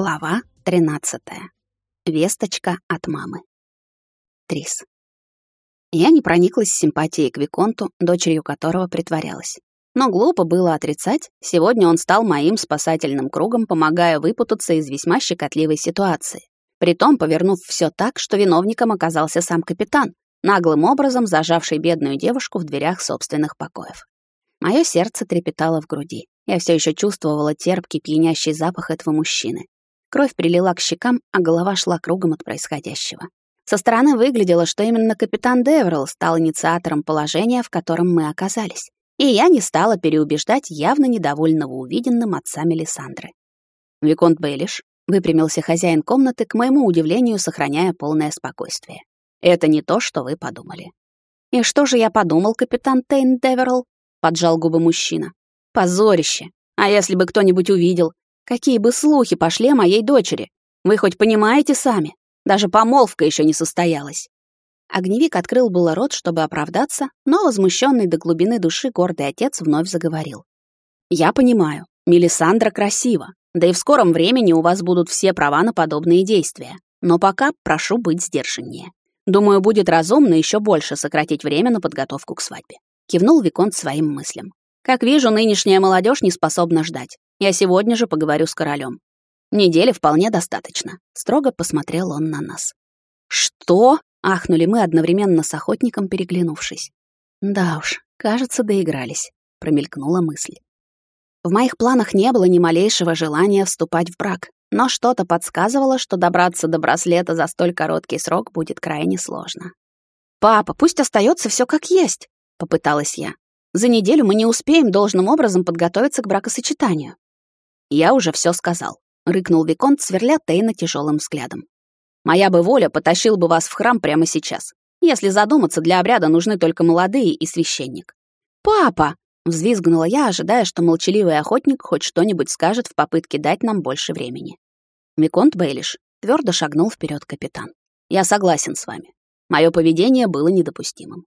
Глава 13. Весточка от мамы. Трис. Я не прониклась симпатией к Виконту, дочерью которого притворялась. Но глупо было отрицать, сегодня он стал моим спасательным кругом, помогая выпутаться из весьма щекотливой ситуации. Притом повернув все так, что виновником оказался сам капитан, наглым образом зажавший бедную девушку в дверях собственных покоев. Мое сердце трепетало в груди. Я все еще чувствовала терпкий, пьянящий запах этого мужчины. Кровь прилила к щекам, а голова шла кругом от происходящего. Со стороны выглядело, что именно капитан Деверл стал инициатором положения, в котором мы оказались. И я не стала переубеждать явно недовольного увиденным отца Мелисандры. Виконт Бейлиш выпрямился хозяин комнаты, к моему удивлению, сохраняя полное спокойствие. Это не то, что вы подумали. И что же я подумал, капитан Тейн Деверл? Поджал губы мужчина. Позорище. А если бы кто-нибудь увидел, Какие бы слухи пошли о моей дочери? Вы хоть понимаете сами? Даже помолвка еще не состоялась. Огневик открыл было рот, чтобы оправдаться, но возмущенный до глубины души гордый отец вновь заговорил. «Я понимаю, Мелисандра красива, да и в скором времени у вас будут все права на подобные действия. Но пока прошу быть сдержаннее. Думаю, будет разумно еще больше сократить время на подготовку к свадьбе». Кивнул Виконт своим мыслям. «Как вижу, нынешняя молодежь не способна ждать. Я сегодня же поговорю с королем. Недели вполне достаточно. Строго посмотрел он на нас. Что? Ахнули мы одновременно с охотником, переглянувшись. Да уж, кажется, доигрались, промелькнула мысль. В моих планах не было ни малейшего желания вступать в брак, но что-то подсказывало, что добраться до браслета за столь короткий срок будет крайне сложно. «Папа, пусть остается все как есть», — попыталась я. «За неделю мы не успеем должным образом подготовиться к бракосочетанию». «Я уже все сказал», — рыкнул Виконт, сверля Тейна тяжелым взглядом. «Моя бы воля потащил бы вас в храм прямо сейчас. Если задуматься, для обряда нужны только молодые и священник». «Папа!» — взвизгнула я, ожидая, что молчаливый охотник хоть что-нибудь скажет в попытке дать нам больше времени. Виконт Бейлиш твердо шагнул вперед капитан. «Я согласен с вами. Мое поведение было недопустимым».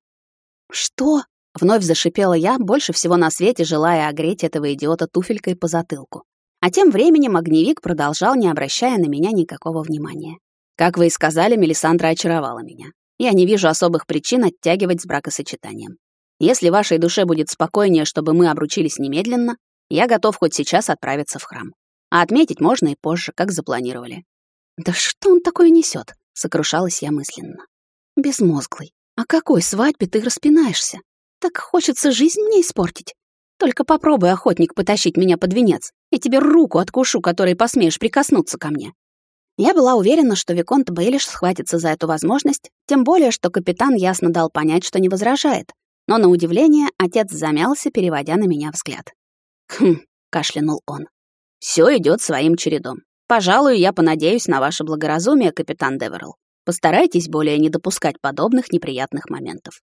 «Что?» — вновь зашипела я, больше всего на свете желая огреть этого идиота туфелькой по затылку. А тем временем огневик продолжал, не обращая на меня никакого внимания. Как вы и сказали, Мелисандра очаровала меня. Я не вижу особых причин оттягивать с бракосочетанием. Если вашей душе будет спокойнее, чтобы мы обручились немедленно, я готов хоть сейчас отправиться в храм. А отметить можно и позже, как запланировали. Да что он такое несет? сокрушалась я мысленно. Безмозглый. О какой свадьбе ты распинаешься? Так хочется жизнь мне испортить. Только попробуй, охотник, потащить меня под венец. Я тебе руку откушу, которой посмеешь прикоснуться ко мне». Я была уверена, что Виконт Бейлиш схватится за эту возможность, тем более, что капитан ясно дал понять, что не возражает. Но на удивление отец замялся, переводя на меня взгляд. «Хм», — кашлянул он. «Всё идёт своим чередом. Пожалуй, я понадеюсь на ваше благоразумие, капитан Деверл. Постарайтесь более не допускать подобных неприятных моментов.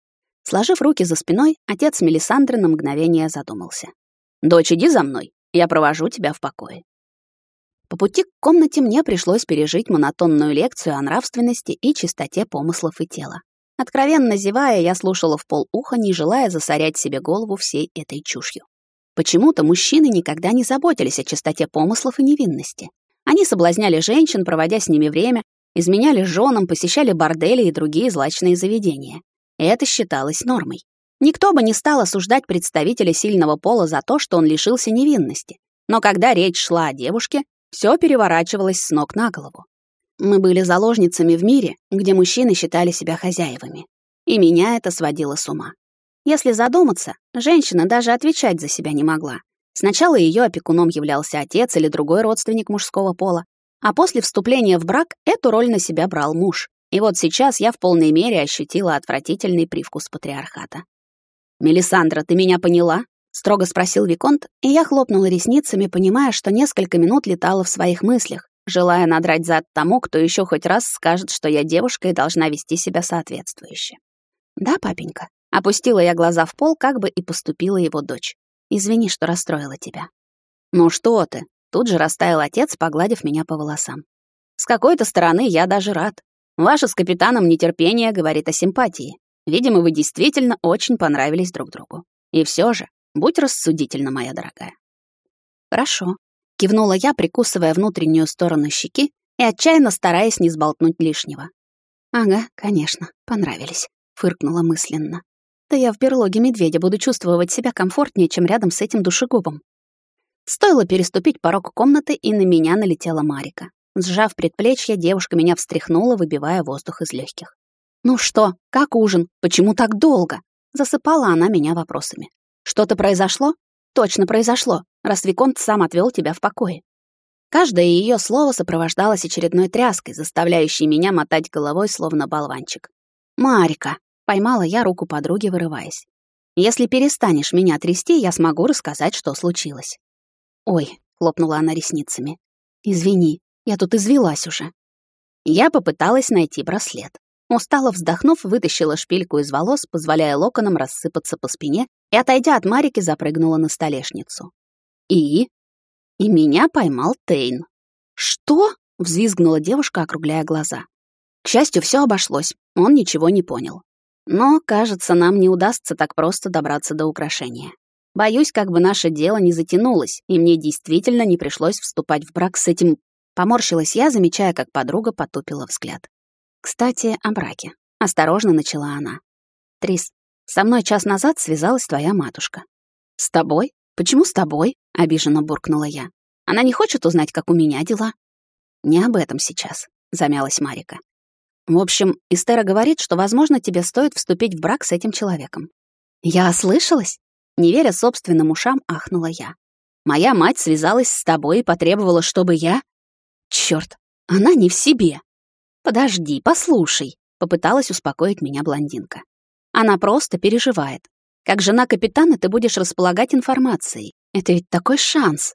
Сложив руки за спиной, отец Мелисандры на мгновение задумался. «Дочь, иди за мной, я провожу тебя в покое». По пути к комнате мне пришлось пережить монотонную лекцию о нравственности и чистоте помыслов и тела. Откровенно зевая, я слушала в полуха, не желая засорять себе голову всей этой чушью. Почему-то мужчины никогда не заботились о чистоте помыслов и невинности. Они соблазняли женщин, проводя с ними время, изменяли женам, посещали бордели и другие злачные заведения. Это считалось нормой. Никто бы не стал осуждать представителя сильного пола за то, что он лишился невинности. Но когда речь шла о девушке, все переворачивалось с ног на голову. Мы были заложницами в мире, где мужчины считали себя хозяевами. И меня это сводило с ума. Если задуматься, женщина даже отвечать за себя не могла. Сначала ее опекуном являлся отец или другой родственник мужского пола, а после вступления в брак эту роль на себя брал муж. И вот сейчас я в полной мере ощутила отвратительный привкус патриархата. «Мелисандра, ты меня поняла?» — строго спросил Виконт, и я хлопнула ресницами, понимая, что несколько минут летала в своих мыслях, желая надрать зад тому, кто еще хоть раз скажет, что я девушка и должна вести себя соответствующе. «Да, папенька?» — опустила я глаза в пол, как бы и поступила его дочь. «Извини, что расстроила тебя». «Ну что ты?» — тут же растаял отец, погладив меня по волосам. «С какой-то стороны я даже рад. Ваше с капитаном нетерпение говорит о симпатии. Видимо, вы действительно очень понравились друг другу. И все же, будь рассудительна, моя дорогая. Хорошо. Кивнула я, прикусывая внутреннюю сторону щеки и отчаянно стараясь не сболтнуть лишнего. «Ага, конечно, понравились», — фыркнула мысленно. «Да я в берлоге медведя буду чувствовать себя комфортнее, чем рядом с этим душегубом». Стоило переступить порог комнаты, и на меня налетела Марика. Сжав предплечье, девушка меня встряхнула, выбивая воздух из легких. «Ну что, как ужин? Почему так долго?» Засыпала она меня вопросами. «Что-то произошло?» «Точно произошло, раз Виконт сам отвел тебя в покое». Каждое ее слово сопровождалось очередной тряской, заставляющей меня мотать головой, словно болванчик. «Марика!» — поймала я руку подруги, вырываясь. «Если перестанешь меня трясти, я смогу рассказать, что случилось». «Ой!» — хлопнула она ресницами. «Извини, я тут извелась уже». Я попыталась найти браслет. Устало вздохнув, вытащила шпильку из волос, позволяя локонам рассыпаться по спине, и, отойдя от Марики, запрыгнула на столешницу. «И?» И меня поймал Тейн. «Что?» — взвизгнула девушка, округляя глаза. К счастью, все обошлось, он ничего не понял. Но, кажется, нам не удастся так просто добраться до украшения. Боюсь, как бы наше дело не затянулось, и мне действительно не пришлось вступать в брак с этим... Поморщилась я, замечая, как подруга потупила взгляд. «Кстати, о браке». Осторожно начала она. «Трис, со мной час назад связалась твоя матушка». «С тобой? Почему с тобой?» — обиженно буркнула я. «Она не хочет узнать, как у меня дела?» «Не об этом сейчас», — замялась Марика. «В общем, Истера говорит, что, возможно, тебе стоит вступить в брак с этим человеком». «Я ослышалась?» Не веря собственным ушам, ахнула я. «Моя мать связалась с тобой и потребовала, чтобы я...» «Чёрт, она не в себе!» «Подожди, послушай», — попыталась успокоить меня блондинка. «Она просто переживает. Как жена капитана ты будешь располагать информацией. Это ведь такой шанс».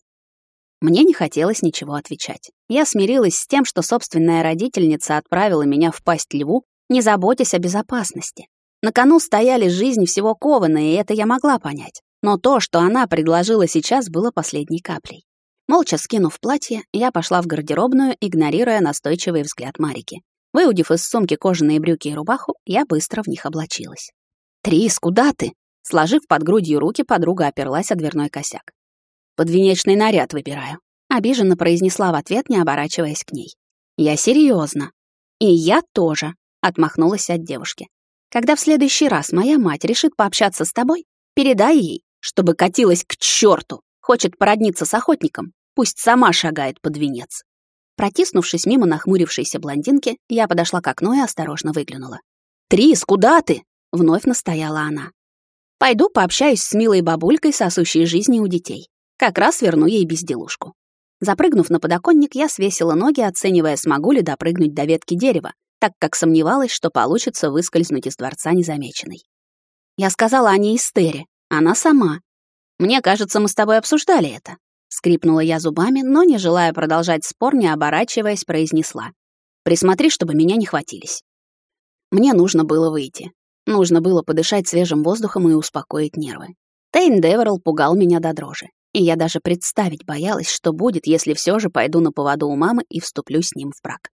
Мне не хотелось ничего отвечать. Я смирилась с тем, что собственная родительница отправила меня в пасть льву, не заботясь о безопасности. На кону стояли жизнь всего Кована, и это я могла понять. Но то, что она предложила сейчас, было последней каплей. Молча скинув платье, я пошла в гардеробную, игнорируя настойчивый взгляд Марики. Выудив из сумки кожаные брюки и рубаху, я быстро в них облачилась. «Трис, куда ты?» Сложив под грудью руки, подруга оперлась о дверной косяк. «Подвенечный наряд выбираю», — обиженно произнесла в ответ, не оборачиваясь к ней. «Я серьезно. «И я тоже», — отмахнулась от девушки. «Когда в следующий раз моя мать решит пообщаться с тобой, передай ей, чтобы катилась к черту, хочет породниться с охотником, Пусть сама шагает под венец. Протиснувшись мимо нахмурившейся блондинки, я подошла к окну и осторожно выглянула. «Трис, куда ты?» — вновь настояла она. «Пойду пообщаюсь с милой бабулькой, сосущей жизни у детей. Как раз верну ей безделушку». Запрыгнув на подоконник, я свесила ноги, оценивая, смогу ли допрыгнуть до ветки дерева, так как сомневалась, что получится выскользнуть из дворца незамеченной. Я сказала о ней Эстере, она сама. Мне кажется, мы с тобой обсуждали это. Скрипнула я зубами, но, не желая продолжать спор, не оборачиваясь, произнесла. «Присмотри, чтобы меня не хватились». Мне нужно было выйти. Нужно было подышать свежим воздухом и успокоить нервы. Тейн Деверл пугал меня до дрожи. И я даже представить боялась, что будет, если все же пойду на поводу у мамы и вступлю с ним в брак.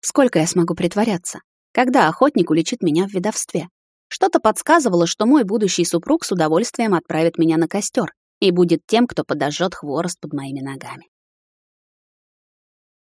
Сколько я смогу притворяться? Когда охотник уличит меня в ведовстве? Что-то подсказывало, что мой будущий супруг с удовольствием отправит меня на костер, и будет тем, кто подожжет хворост под моими ногами.